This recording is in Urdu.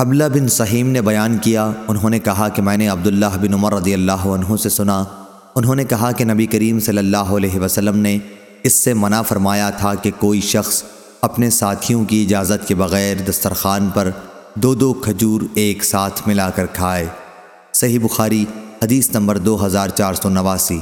حبلہ بن سہیم نے بیان کیا، انہوں نے کہا کہ میں نے عبداللہ بن عمر رضی اللہ عنہ سے سنا۔ انہوں نے کہا کہ نبی کریم صلی اللہ علیہ وسلم نے اس سے منع فرمایا تھا کہ کوئی شخص اپنے ساتھیوں کی اجازت کے بغیر دسترخوان پر دو دو کھجور ایک ساتھ ملا کر کھائے۔ صحیح بخاری، حدیث نمبر دو ہزار چار سو نواسی۔